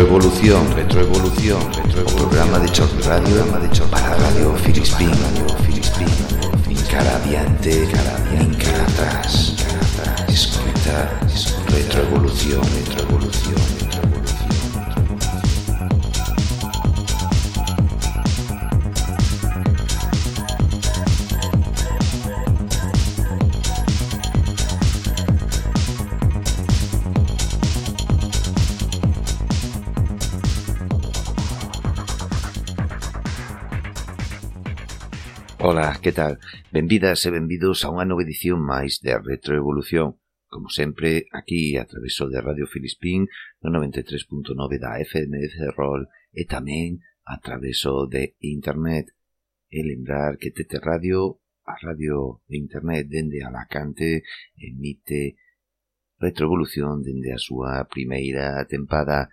Retroevolución, retroevolución, retroevolución. programa de Choc Radio, programa de Choc para Radio Filispín, Radio Filispín. Cara adiante, cara adiante, cara atrás. Escuta, retroevolución, retroevolución. que tal? Benvidas e benvidos a unha nova edición máis de Retroevolución, como sempre, aquí a traveso de Radio Filispín no 93.9 da FM de Ferrol e tamén a traveso de Internet. E lembrar que Tete Radio, a radio de Internet dende Alacante, emite Retroevolución dende a súa primeira tempada.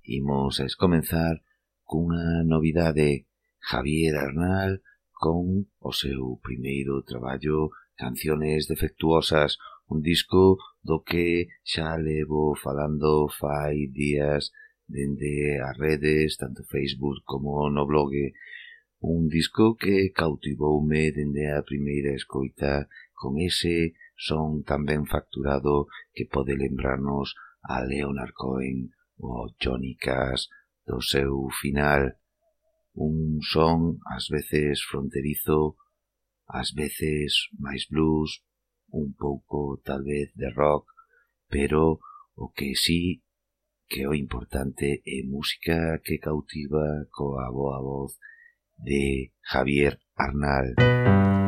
Imos a comenzar cunha novidade Javier Arnal, con o seu primeiro traballo Canciones defectuosas, un disco do que xa levo falando fai días dende as redes, tanto Facebook como no blog. Un disco que cautivoume dende a primeira escoita con ese son tan ben facturado que pode lembrarnos a Leonard Cohen ou Johnny Cash do seu final un son ás veces fronterizo, ás veces máis blues, un pouco tal vez de rock, pero o que sí que o importante é música que cautiva coa boa voz de Javier Arnal. Música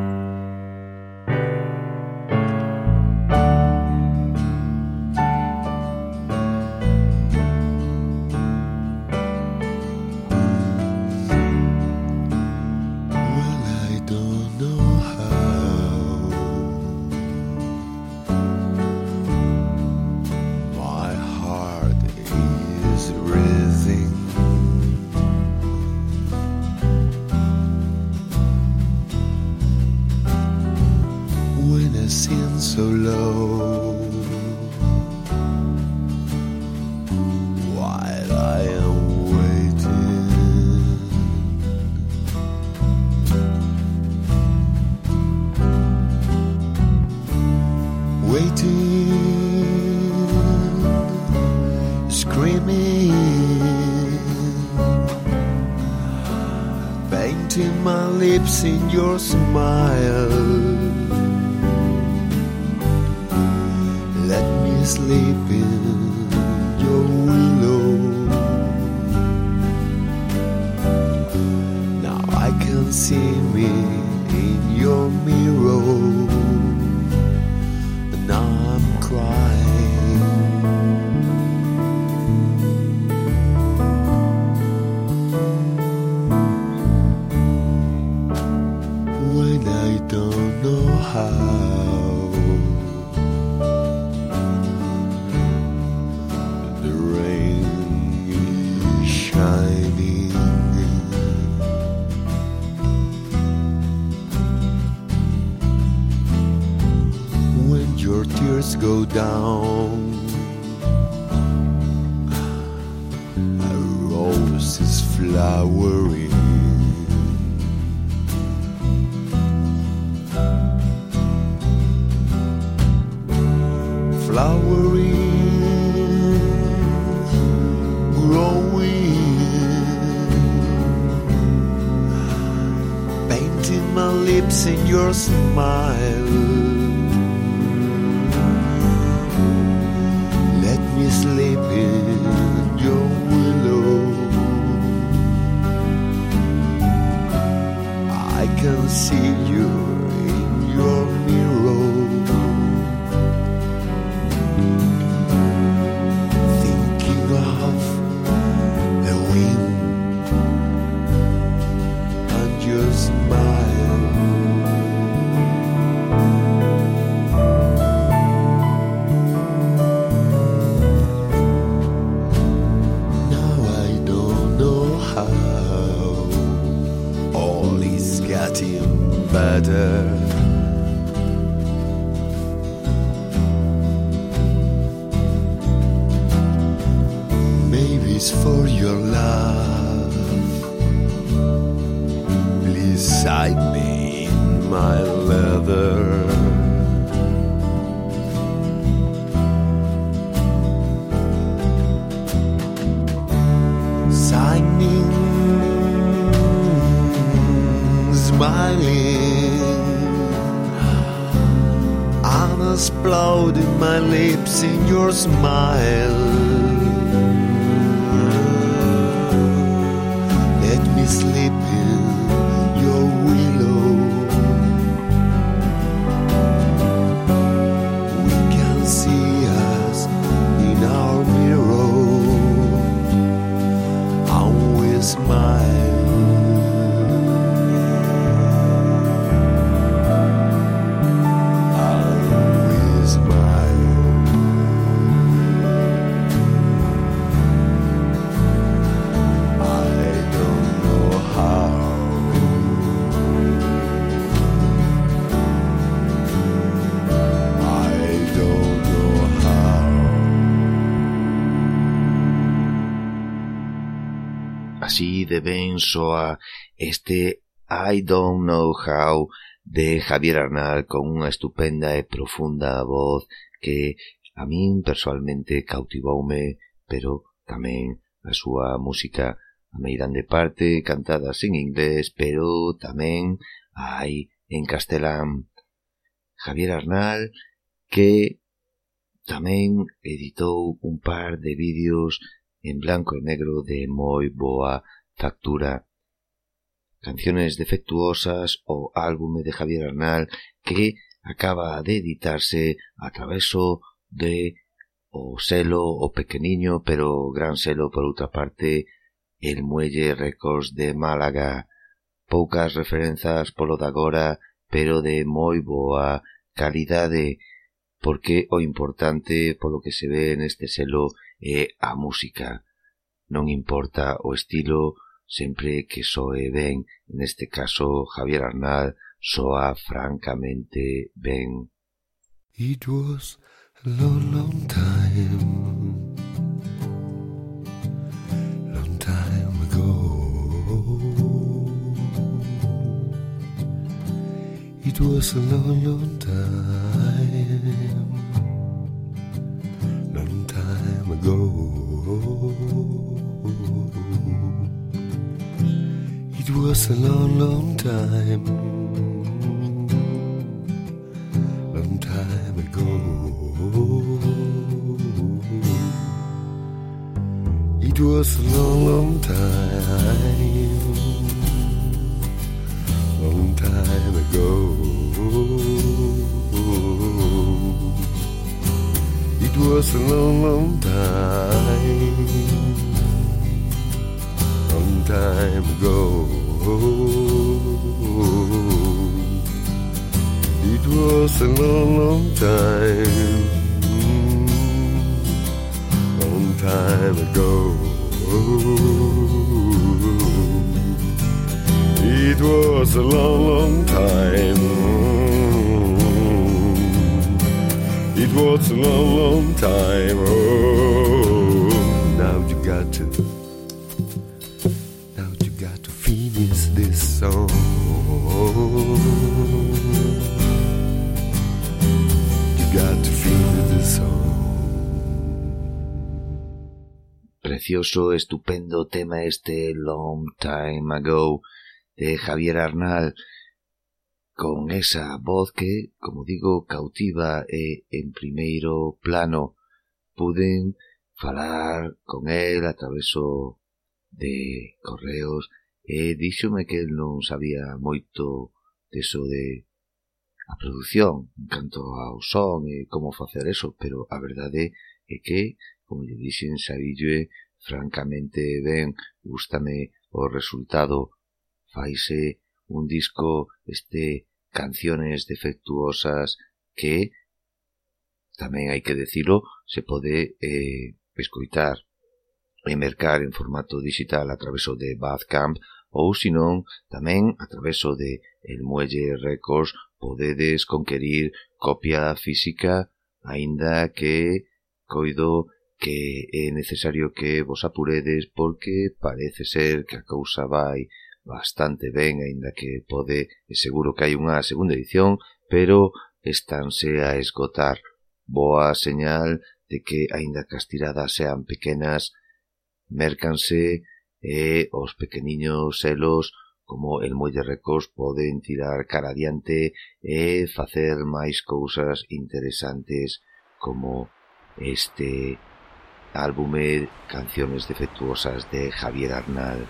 thanks for your love. Please sign me in my leather. Signing, smiling, I'm exploding my lips in your smile. soa este I Don't Know How de Javier Arnal con unha estupenda e profunda voz que a min persoalmente cautivoume, pero tamén a súa música a meirán de parte cantada en inglés, pero tamén hai en castelán. Javier Arnal que tamén editou un par de vídeos en blanco e negro de moi boa Factura, Canciones defectuosas o álbume de Javier Arnal que acaba de editarse a traveso de o selo o pequeniño pero gran selo por outra parte el Muelle Records de Málaga. Poucas referenzas polo de agora pero de moi boa calidade porque o importante polo que se ve neste selo é a música. Non importa o estilo, sempre que soe ben, neste caso Javier Arnal soa francamente ben. It was a long, long time, long time ago. It was a long, long time, long time ago. Was a long, long time, long time ago. It was a long, long time, long time ago. It was a long, long time, long time ago. It was a long, long time, mm. long time ago. Oh, It was a long, long time. It was a long, long time. Oh, now you got to, soul. You got to feed the soul. Precioso, estupendo tema este Long Time Ago de Javier Arnal con esa voz que, como digo, cautiva e en primeiro plano. Puden falar con el a traveso de correos e díxome que el non sabía moito deso de a produción en canto ao son e como facer eso, pero a verdade é que, como lle dixen, sabille francamente ben, gustame o resultado, faise un disco este canciones defectuosas que tamén hai que decirlo, se pode eh, escoitar e mercar en formato digital a traveso de Badcamp ou senón tamén a traveso de El Muelle Records podedes conquerir copia física aínda que coido que é necesario que vos apuredes porque parece ser que a cousa vai bastante ben aínda que pode e seguro que hai unha segunda edición pero estánse a esgotar. Boa señal de que aínda que as tiradas sean pequenas mercanse e os pequeniños selos como el Muelle Records poden tirar cara adiante e facer máis cousas interesantes como este álbume Canciones defectuosas de Javier Arnal.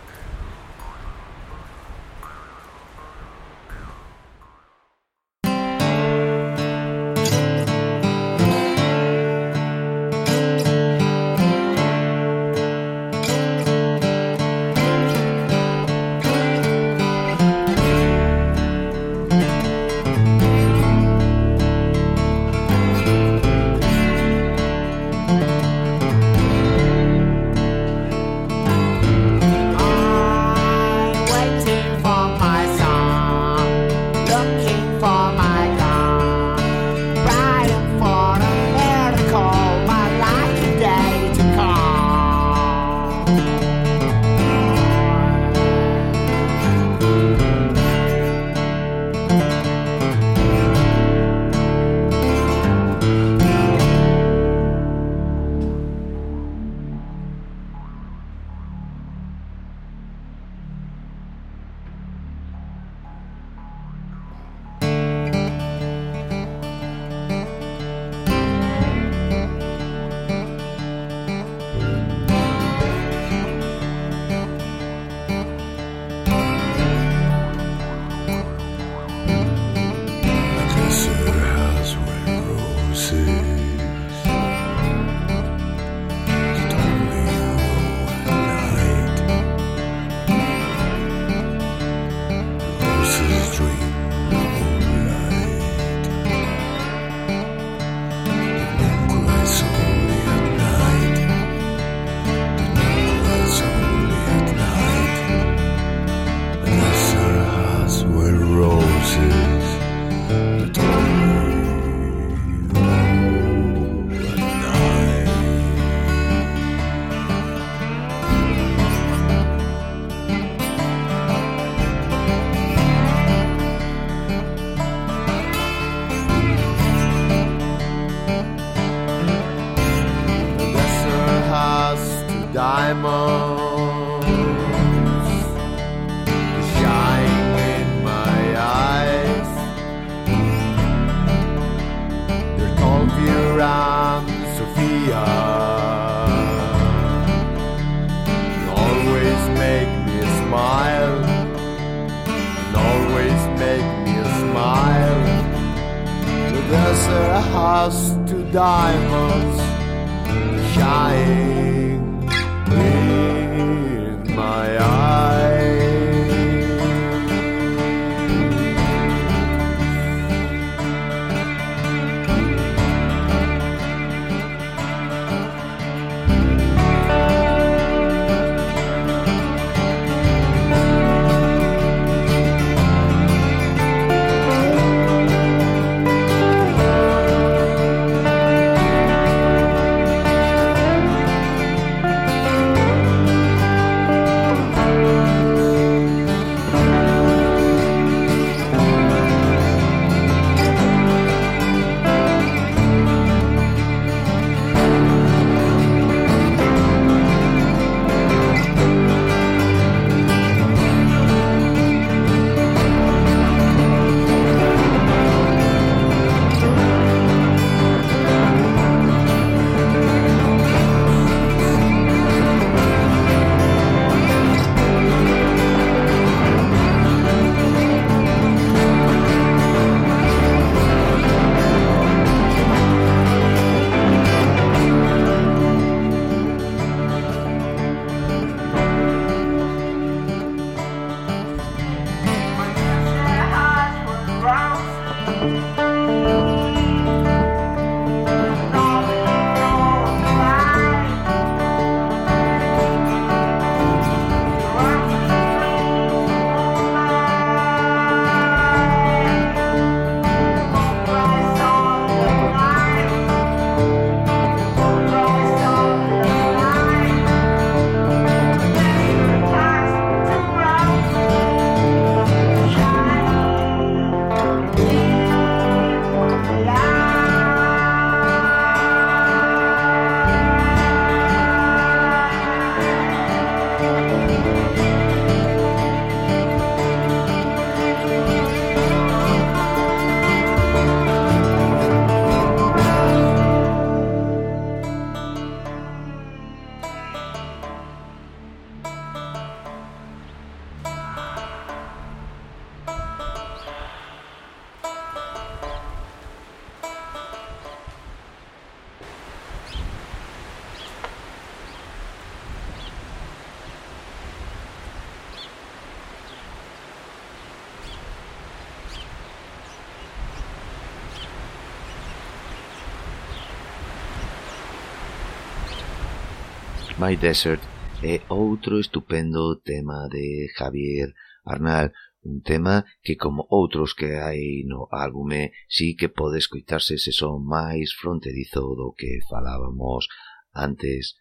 My Desert eh, é outro estupendo tema de Javier Arnal, un tema que como outros que hai no álbume sí que pode escuitarse se son máis fronterizo do que falábamos antes.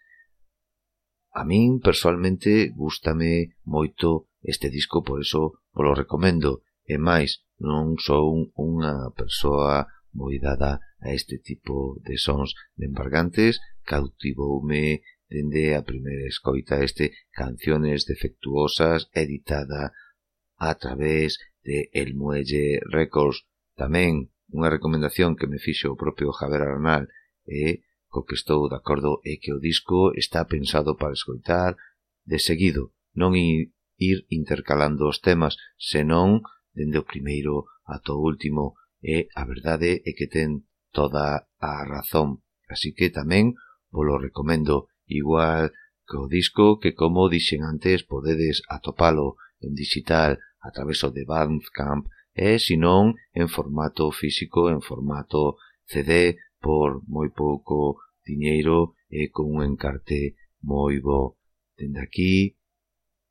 A min personalmente gustame moito este disco, por eso polo recomendo. E máis, non son unha persoa moi dada a este tipo de sons de embargantes, cautivoume dende a primeira escoita este Canciones defectuosas editada a través de El Muelle Records. Tamén unha recomendación que me fixo o propio Javier Arnal e co que estou de acordo é que o disco está pensado para escoitar de seguido, non ir intercalando os temas, senón dende o primeiro ata o último, e a verdade é que ten toda a razón. Así que tamén polo recomendo igual que o disco que como dixen antes podedes atopalo en digital a través de Bandcamp e senón, en formato físico, en formato CD por moi pouco diñeiro e con un encarte moi bo. Dende aquí,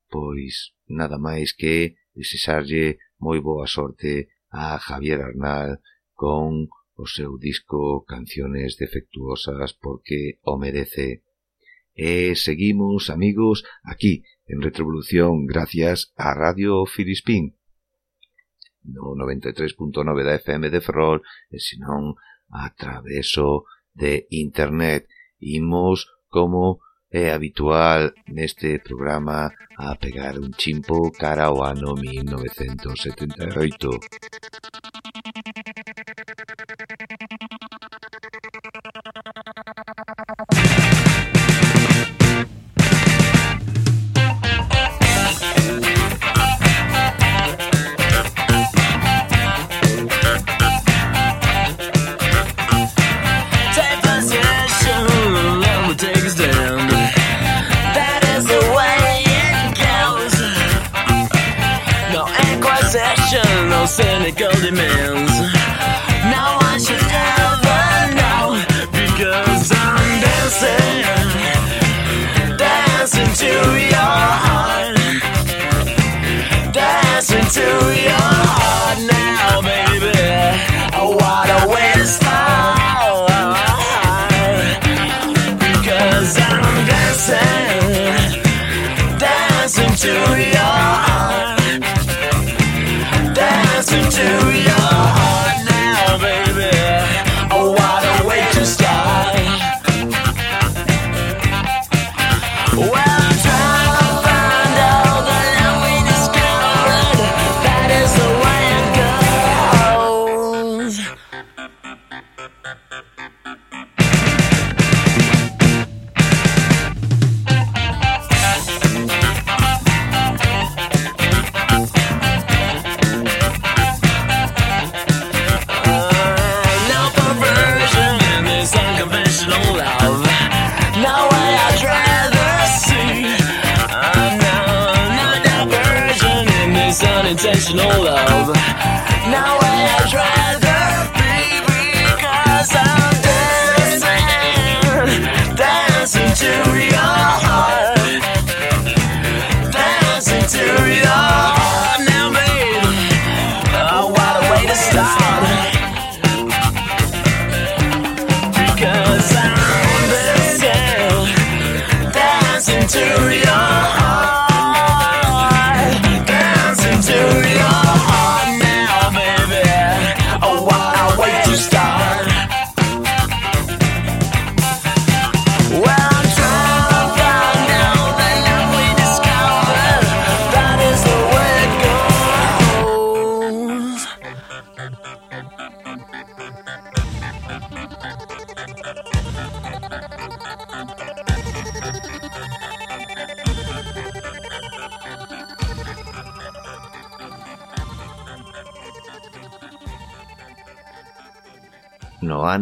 pois nada máis que desexarlle moi boa sorte a Javier Arnal con o seu disco Canciones defectuosas porque o merece. E seguimos, amigos, aquí, en Retrovolución, gracias a Radio Filispín, no 93.9 da FM de Ferrol, e senón a traveso de Internet. Imos, como é habitual neste programa, a pegar un chimpo cara ao ano 1978. Cynical demands. Now I should ever know because I'm dancing, dancing to your heart, dancing to your heart now,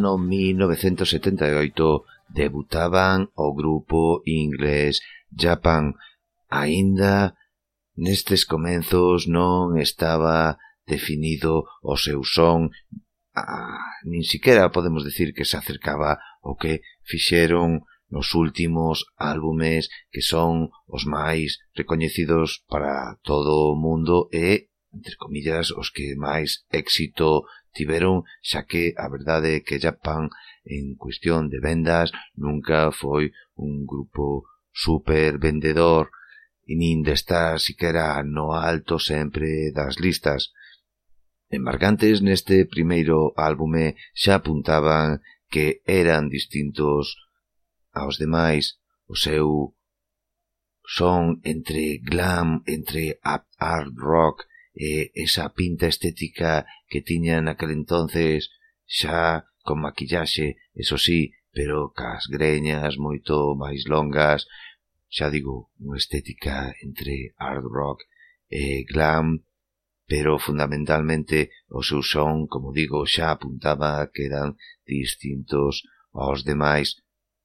ano 1978 debutaban o grupo inglés Japan. Aínda nestes comenzos non estaba definido o seu son, ah, nin siquiera podemos decir que se acercaba o que fixeron nos últimos álbumes que son os máis recoñecidos para todo o mundo e, entre comillas, os que máis éxito tiveron, xa que a verdade é que Japan en cuestión de vendas nunca foi un grupo super vendedor e nin de estar siquera no alto sempre das listas. Embargantes neste primeiro álbume xa apuntaban que eran distintos aos demais o seu son entre glam, entre art rock eh, esa pinta estética que tiña aquel entonces xa con maquillaxe, eso sí, pero cas greñas moito máis longas, xa digo, unha estética entre hard rock e glam, pero fundamentalmente o seu son, como digo, xa apuntaba que eran distintos aos demais.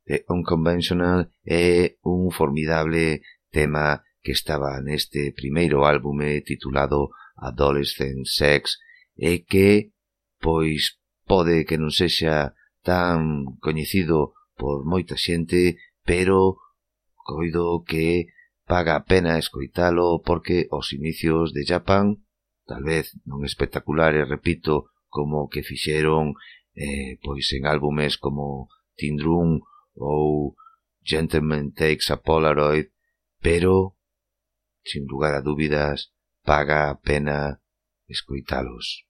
Eh, The Unconventional é un formidable tema que estaba neste primeiro álbume titulado Adolescent Sex e que, pois, pode que non sexa tan coñecido por moita xente, pero coido que paga a pena escoitalo porque os inicios de Japan, tal vez non espectaculares, repito, como que fixeron eh, pois en álbumes como Tindrum ou Gentleman Takes a Polaroid, pero sin lugar a dúbidas, paga a pena escoitalos.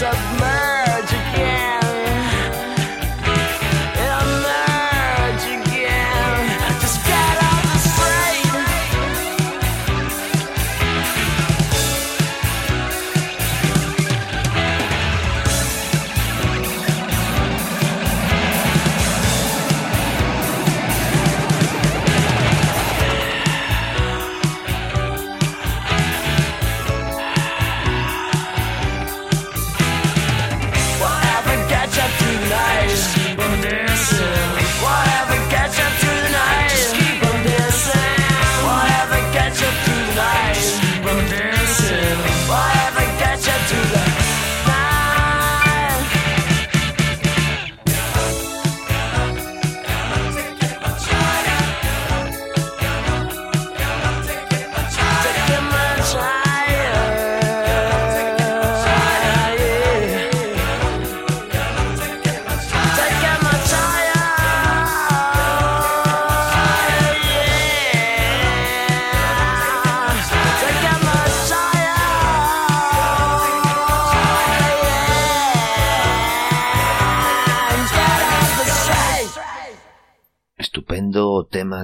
of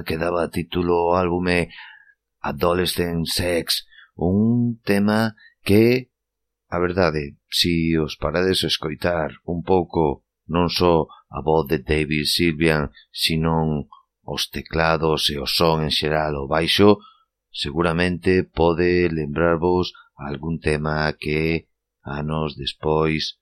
que daba título ao álbume Adolescent Sex, un tema que, a verdade, si os parades escoitar un pouco non só a voz de David Sylvian, sino os teclados e o son en xeral o baixo, seguramente pode lembrarvos algún tema que anos despois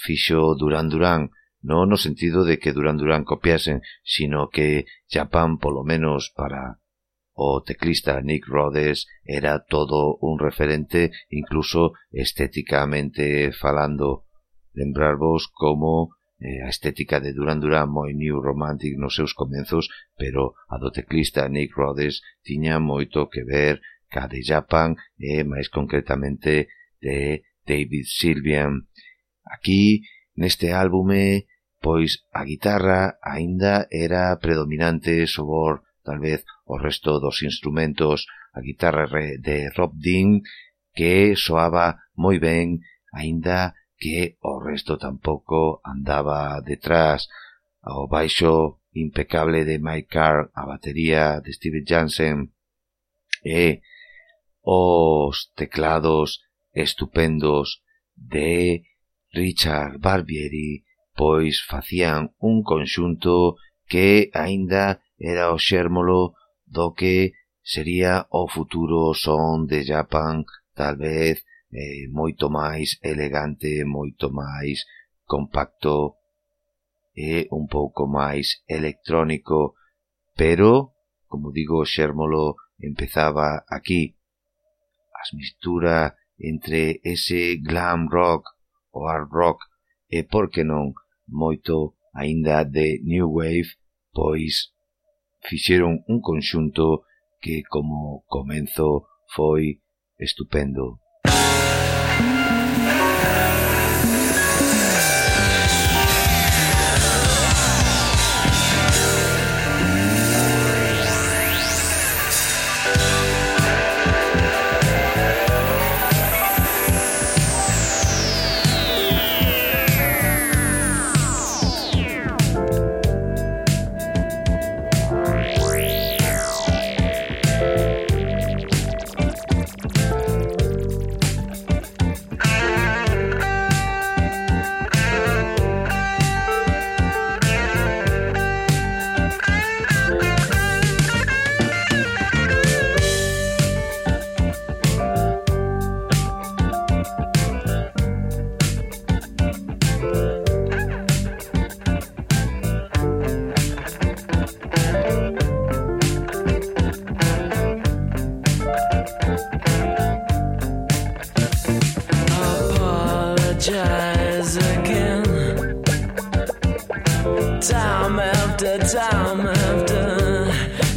fixo Durán Durán, non no sentido de que Duran Duran copiasen, sino que Japan, polo menos para o teclista Nick Rhodes, era todo un referente, incluso estéticamente falando. Lembrarvos como eh, a estética de Duran Duran moi new romantic nos seus comenzos, pero a do teclista Nick Rhodes tiña moito que ver ca de Japan e máis concretamente de David Sylvian. Aquí, neste álbume, pois a guitarra aínda era predominante sobor tal vez o resto dos instrumentos. A guitarra de Rob Dean que soaba moi ben aínda que o resto tampouco andaba detrás. Ao baixo impecable de Mike Carr a batería de Steve Jansen e os teclados estupendos de Richard Barbieri pois facían un conxunto que aínda era o xérmolo do que sería o futuro son de Japan, tal vez eh, moito máis elegante, moito máis compacto e un pouco máis electrónico, pero, como digo, o xérmolo empezaba aquí. As mistura entre ese glam rock, o hard rock, e por que non moito aínda de New Wave, pois fixeron un conxunto que como comenzo foi estupendo. after time after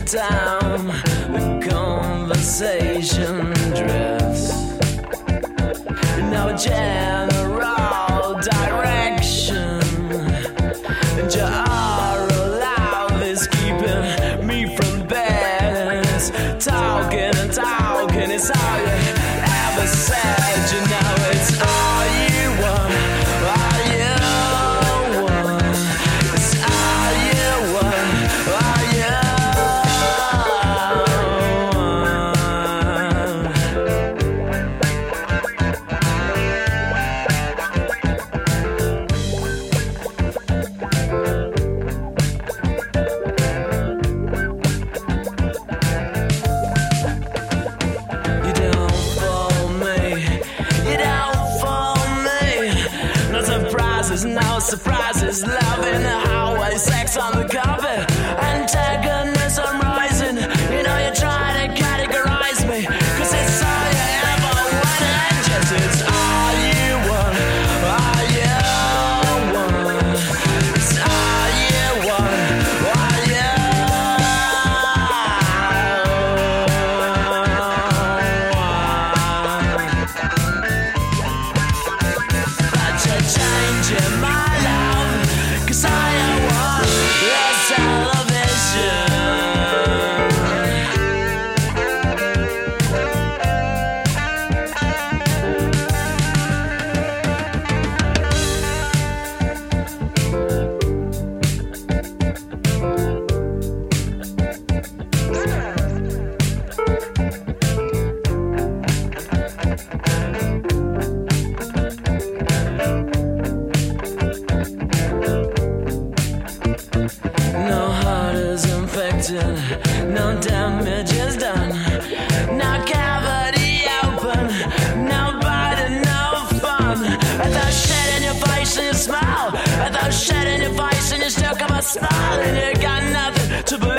time, the conversation drifts. Now jam. And you got nothing to believe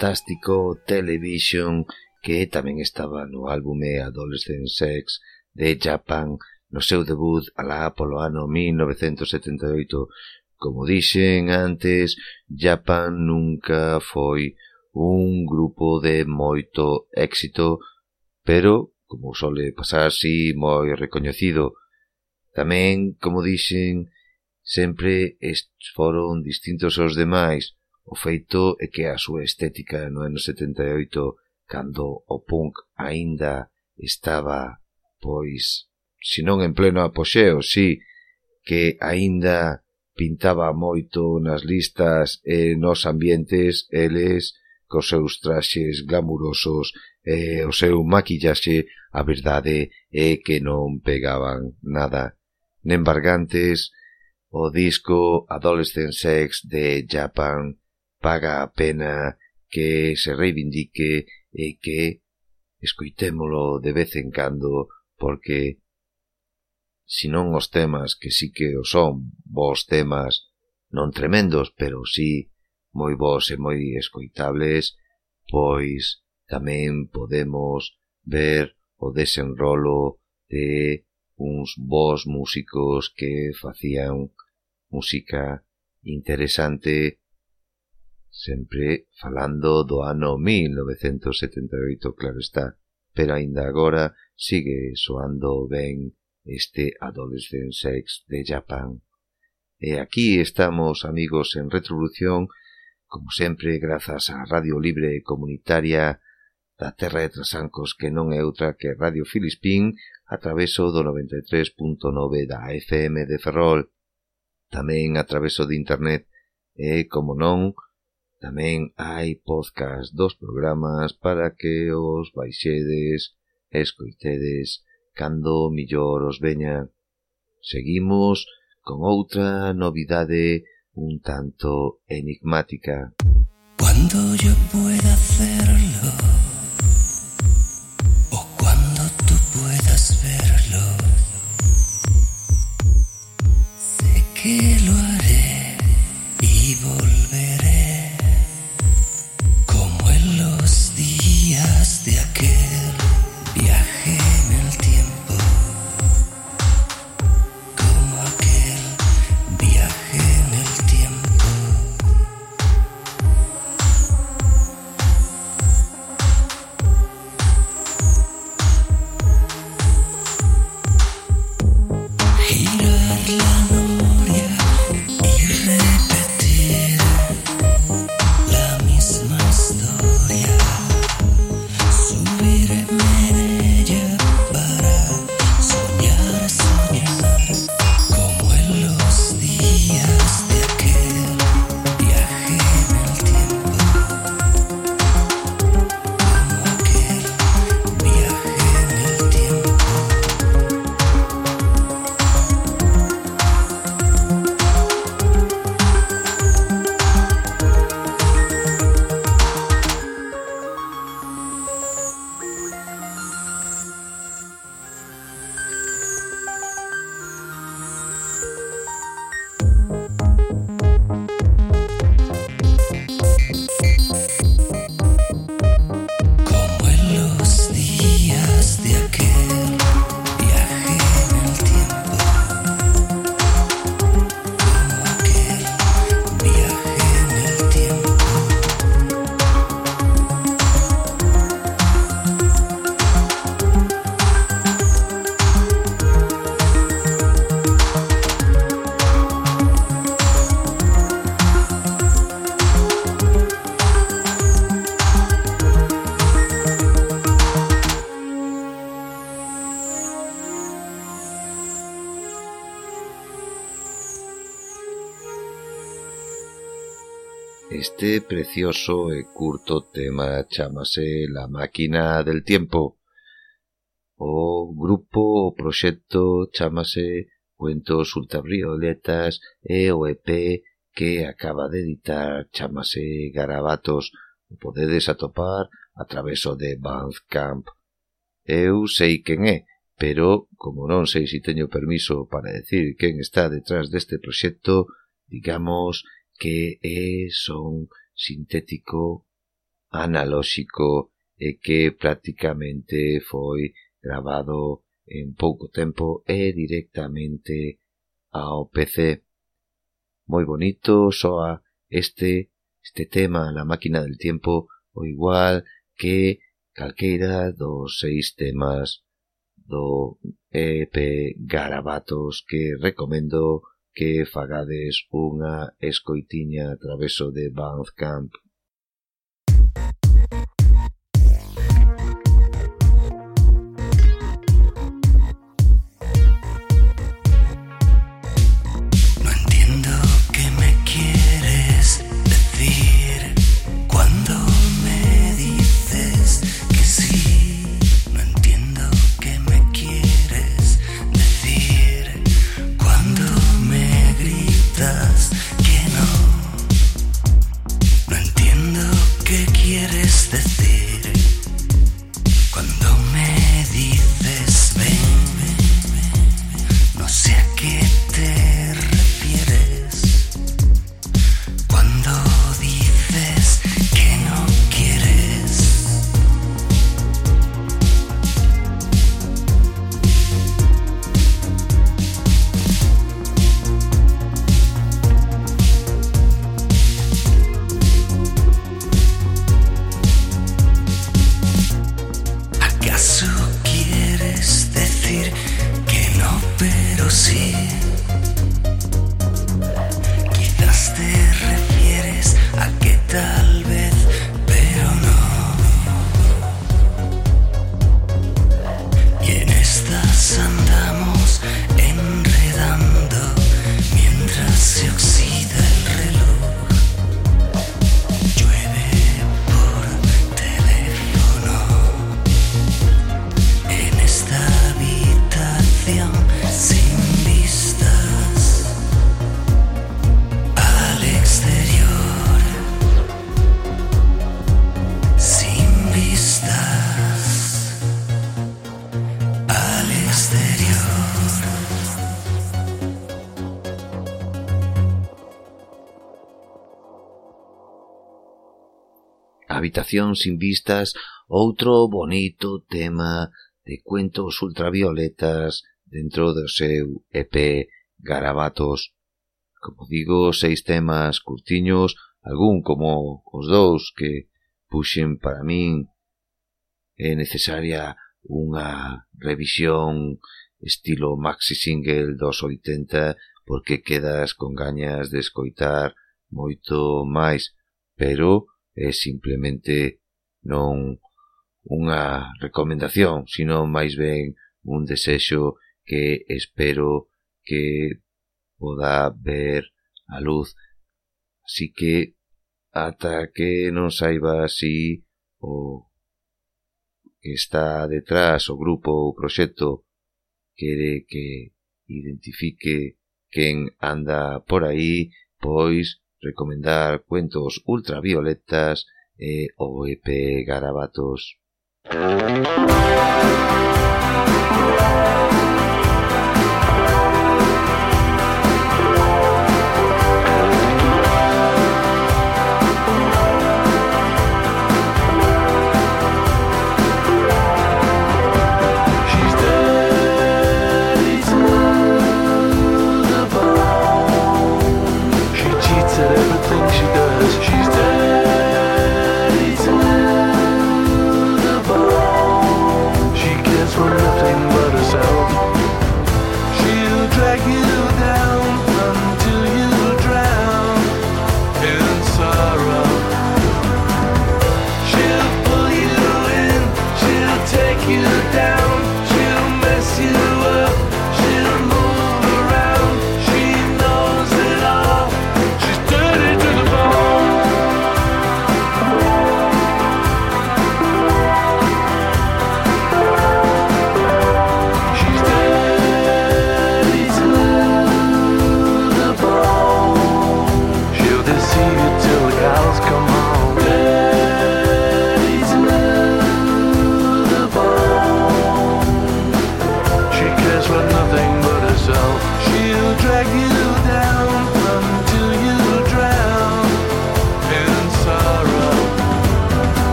fantástico Television que tamén estaba no álbume Adolescent Sex de Japan no seu debut alá polo ano 1978. Como dixen antes, Japan nunca foi un grupo de moito éxito, pero, como sole pasar, así, moi recoñecido. Tamén, como dixen, sempre foron distintos aos demais, O feito é que a súa estética no ano 78, cando o punk aínda estaba, pois, se non en pleno apoxeo, si, que aínda pintaba moito nas listas e nos ambientes eles cos seus traxes glamurosos e o seu maquillaxe, a verdade é que non pegaban nada. Nembargantes, o disco Adolescent Sex de Japan paga a pena que se reivindique e que escoitémolo de vez en cando porque si non os temas que sí que o son vos temas non tremendos pero sí moi vos e moi escoitables pois tamén podemos ver o desenrolo de uns bons músicos que facían música interesante sempre falando do ano 1978, claro está, pero aínda agora sigue soando ben este Adolescent Sex de Japan. E aquí estamos, amigos, en Retrovolución, como sempre, grazas á Radio Libre Comunitaria da Terra de Trasancos, que non é outra que Radio Filispín, a traveso do 93.9 da FM de Ferrol, tamén a traveso de Internet, e, como non, Tamén hai podcast dos programas para que os baixedes, escoitedes, cando millor os veña. Seguimos con outra novidade un tanto enigmática. Cuando yo pueda hacerlo o cuando tú puedas verlo, sé que lo haré y volveré. precioso e curto tema chamase La máquina del tiempo. O grupo o proxecto chamase Cuentos Ultravioletas e o EP que acaba de editar chamase Garabatos. O podedes atopar a traveso de Bandcamp. Eu sei quen é, pero como non sei se teño permiso para decir quen está detrás deste proxecto, digamos que é, son sintético, analóxico e eh, que prácticamente foi grabado en pouco tempo e directamente ao PC. Moi bonito soa este este tema na máquina del tiempo o igual que calqueira dos seis temas do EP Garabatos que recomendo que fagades unha escoitiña a traveso de Bandcamp habitación sin vistas outro bonito tema de cuentos ultravioletas dentro do seu EP Garabatos. Como digo, seis temas curtiños, algún como os dous que puxen para min é necesaria unha revisión estilo maxi single dos 80 porque quedas con gañas de escoitar moito máis, pero é simplemente non unha recomendación, sino máis ben un desexo que espero que poda ver a luz. Así que ata que non saiba si o que está detrás o grupo ou proxecto quere que identifique quen anda por aí, pois recomendar cuentos ultravioletas e o EP Garabatos.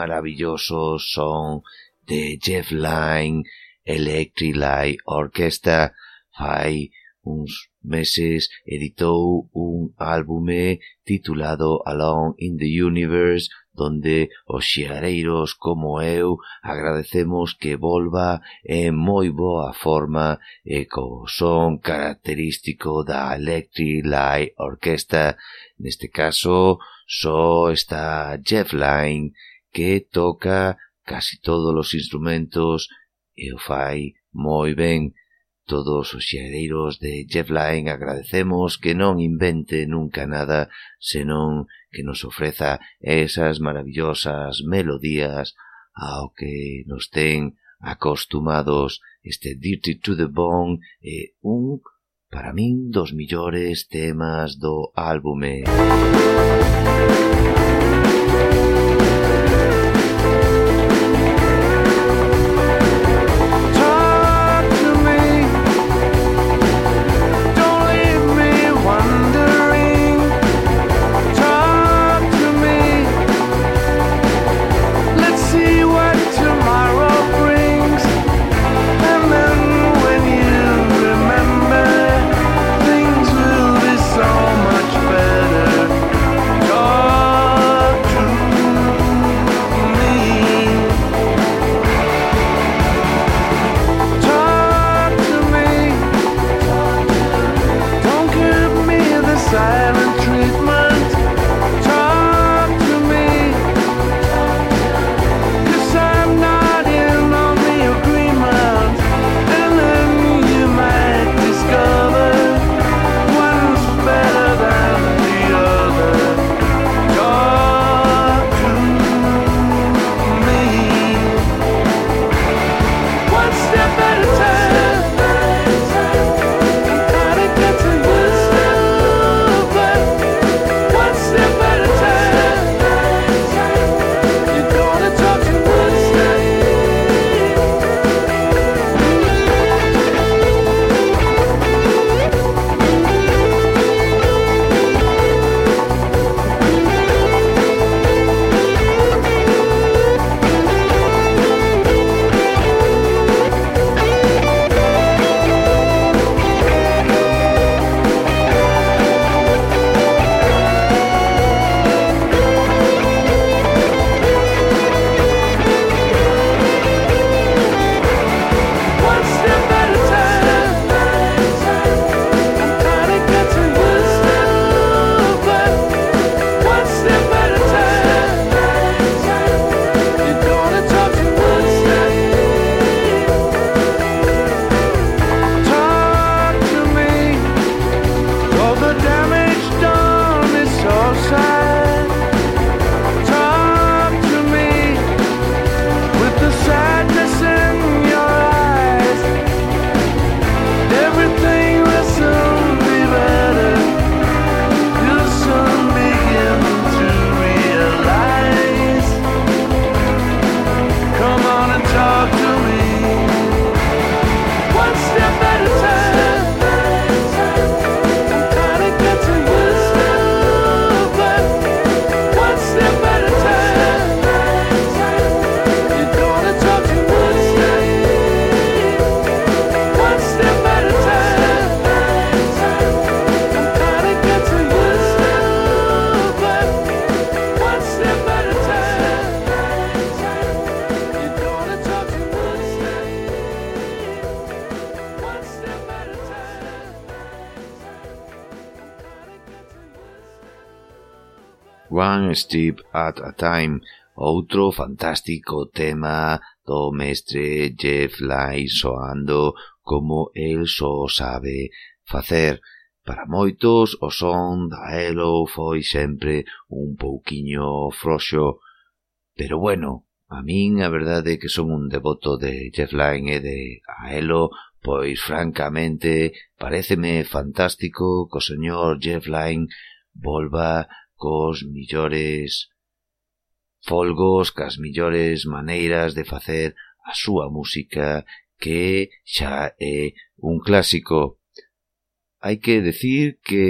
maravilloso son de Jeff Lynne Electric Light Orchestra fai uns meses editou un álbume titulado Alone in the Universe donde os xiareiros como eu agradecemos que volva en moi boa forma e co son característico da Electric Light Orchestra. Neste caso, só está Jeff Lynne que toca casi todos os instrumentos e o fai moi ben. Todos os xereiros de Jeff Lynne agradecemos que non invente nunca nada, senón que nos ofreza esas maravillosas melodías ao que nos ten acostumados este Dirty to the Bone e un, para min, dos millores temas do álbume. Música Steve at a Time, outro fantástico tema do mestre Jeff Lye soando como el só sabe facer. Para moitos, o son da Elo foi sempre un pouquiño froxo, pero bueno, a min a verdade é que son un devoto de Jeff Lye e de Aelo, pois francamente pareceme fantástico que o señor Jeff Lye volva cos millores folgos cas millores maneiras de facer a súa música que xa é un clásico. Hai que decir que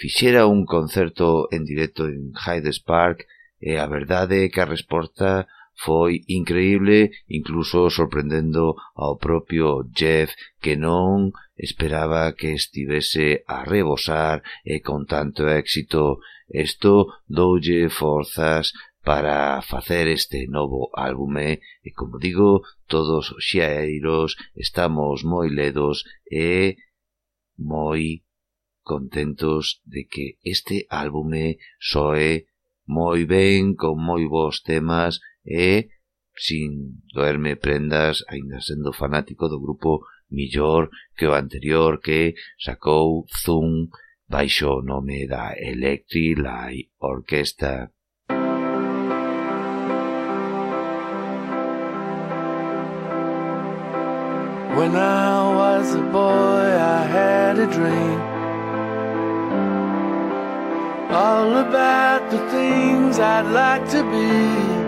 fixera un concerto en directo en Hyde Park e a verdade é que a resposta Foi increíble, incluso sorprendendo ao propio Jeff que non esperaba que estivese a rebosar e con tanto éxito. Isto doulle forzas para facer este novo álbume e, como digo, todos os xeiros estamos moi ledos e moi contentos de que este álbume soe moi ben, con moi bons temas e, sin doerme prendas, aínda sendo fanático do grupo millor que o anterior que sacou Zoom baixo o nome da Electric Light Orquesta. When I was a boy, I had a dream. all about the things I'd like to be.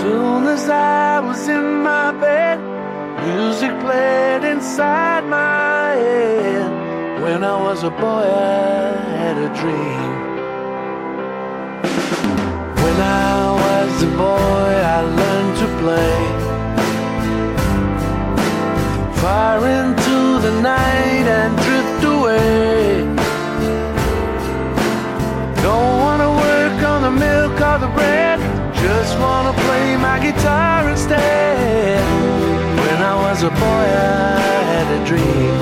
Soon as I was in my bed, music played inside my head. When I was a boy, I had a dream. When I was a boy, I learned to play far into the night and drift away. Don't wanna work on the milk or the bread, just wanna my guitar instead. When I was a boy, I had a dream.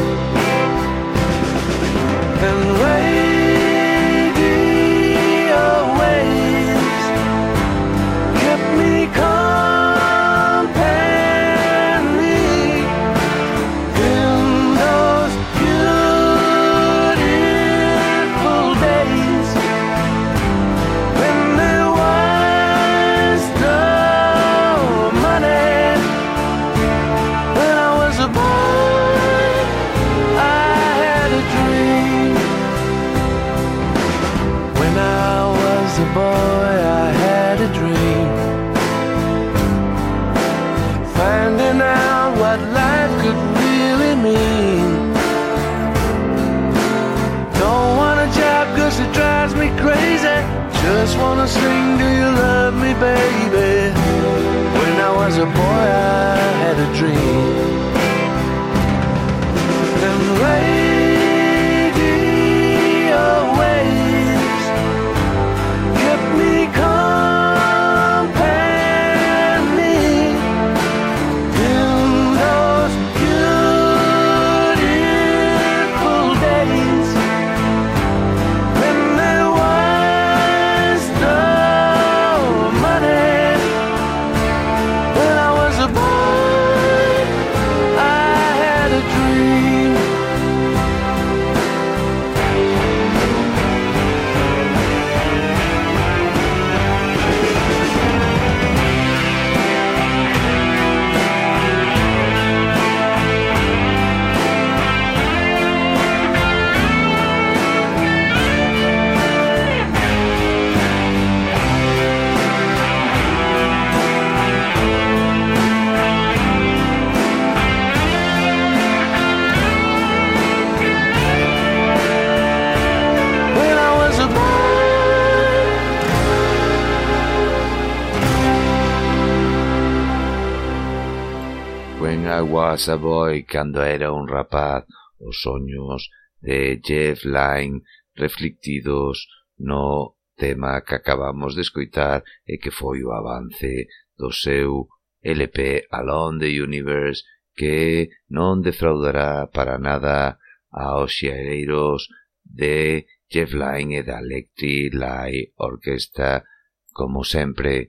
en Aguas a Boy cando era un rapaz os soños de Jeff Lynne reflectidos no tema que acabamos de escoitar e que foi o avance do seu LP Alone the Universe que non defraudará para nada aos xereiros de Jeff Lynne e da Electric Light Orquesta como sempre.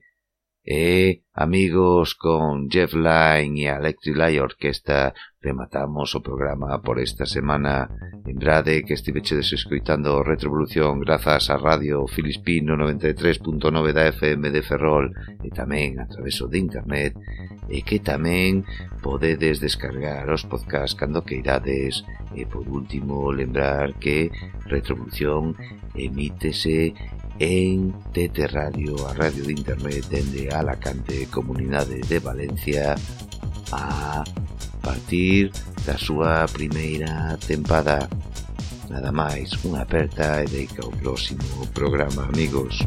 E Amigos, con Jeff Lynne e a Electric Light Orquesta rematamos o programa por esta semana. Entrade que estivechedes escoitando Retrovolución grazas á Radio Filispino 93.9 da FM de Ferrol e tamén a traveso de internet e que tamén podedes descargar os podcast cando queirades e por último lembrar que Retrovolución emítese en TT Radio, a radio de internet dende Alacante de Comunidade de Valencia a partir da súa primeira tempada. Nada máis, unha aperta e deica o próximo programa, amigos.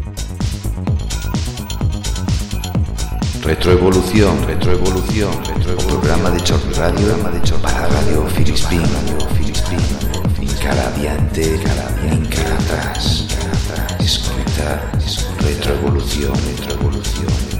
Retroevolución, retroevolución, retroevolución. programa de Chor Radio, programa de Chor para Radio Filispín, Radio Filispín. Cara adiante, cara adiante, cara atrás, cara atrás. Escuta, retroevolución, retroevolución.